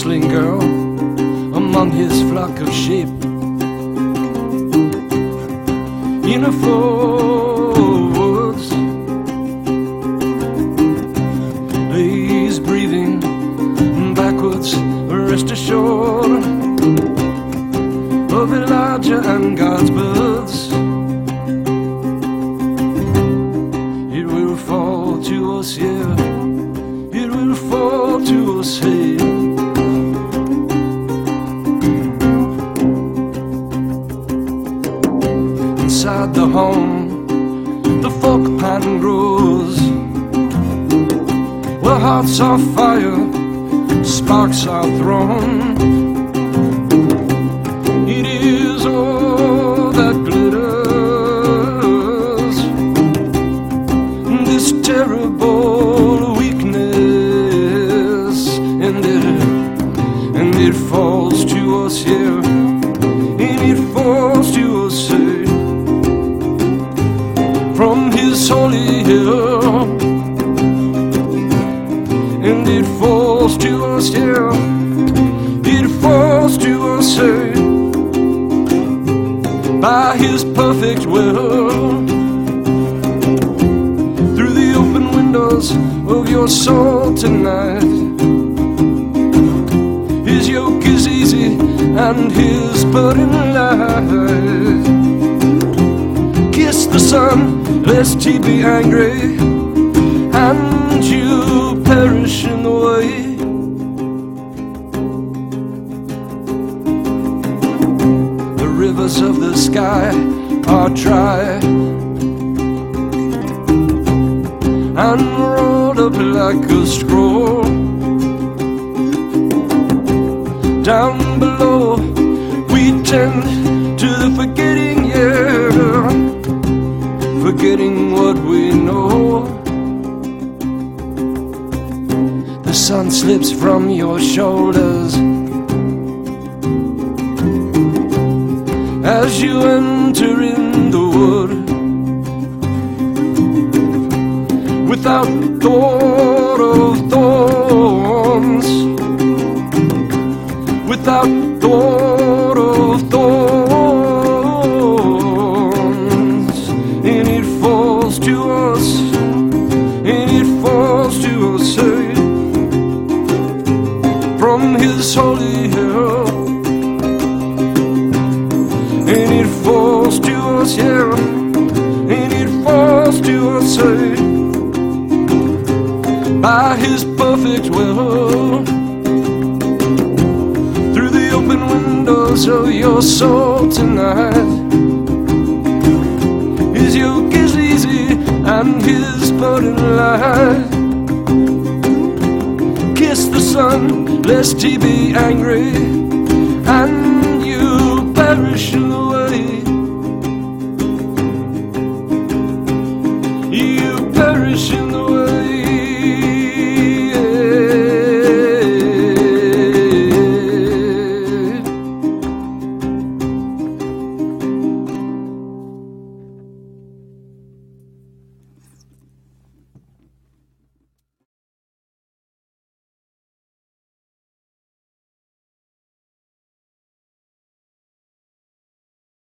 whistling girl among his flock of sheep. In a forwards, lays breathing backwards, rest assured of Elijah and God's birds. It will fall to us here, it will fall to us here. Inside the home, the folk pan grows. Where hearts are fire, sparks are thrown. From His holy hill, and it falls to us here, it falls to us here by His perfect will. Through the open windows of your soul tonight, His yoke is easy and His burden light. Sun, lest He be angry, and you perish in the way. The rivers of the sky are dry and rolled up like a scroll. Down below, we tend to the forgetting, The sun slips from your shoulders. as you enter in the wood without thought of thorns without from his holy hill and it falls to us, yeah, and it falls to us, hey, by His perfect will. Through the open windows of your soul tonight, His yoke is easy and His burden light. Sun, lest He be angry,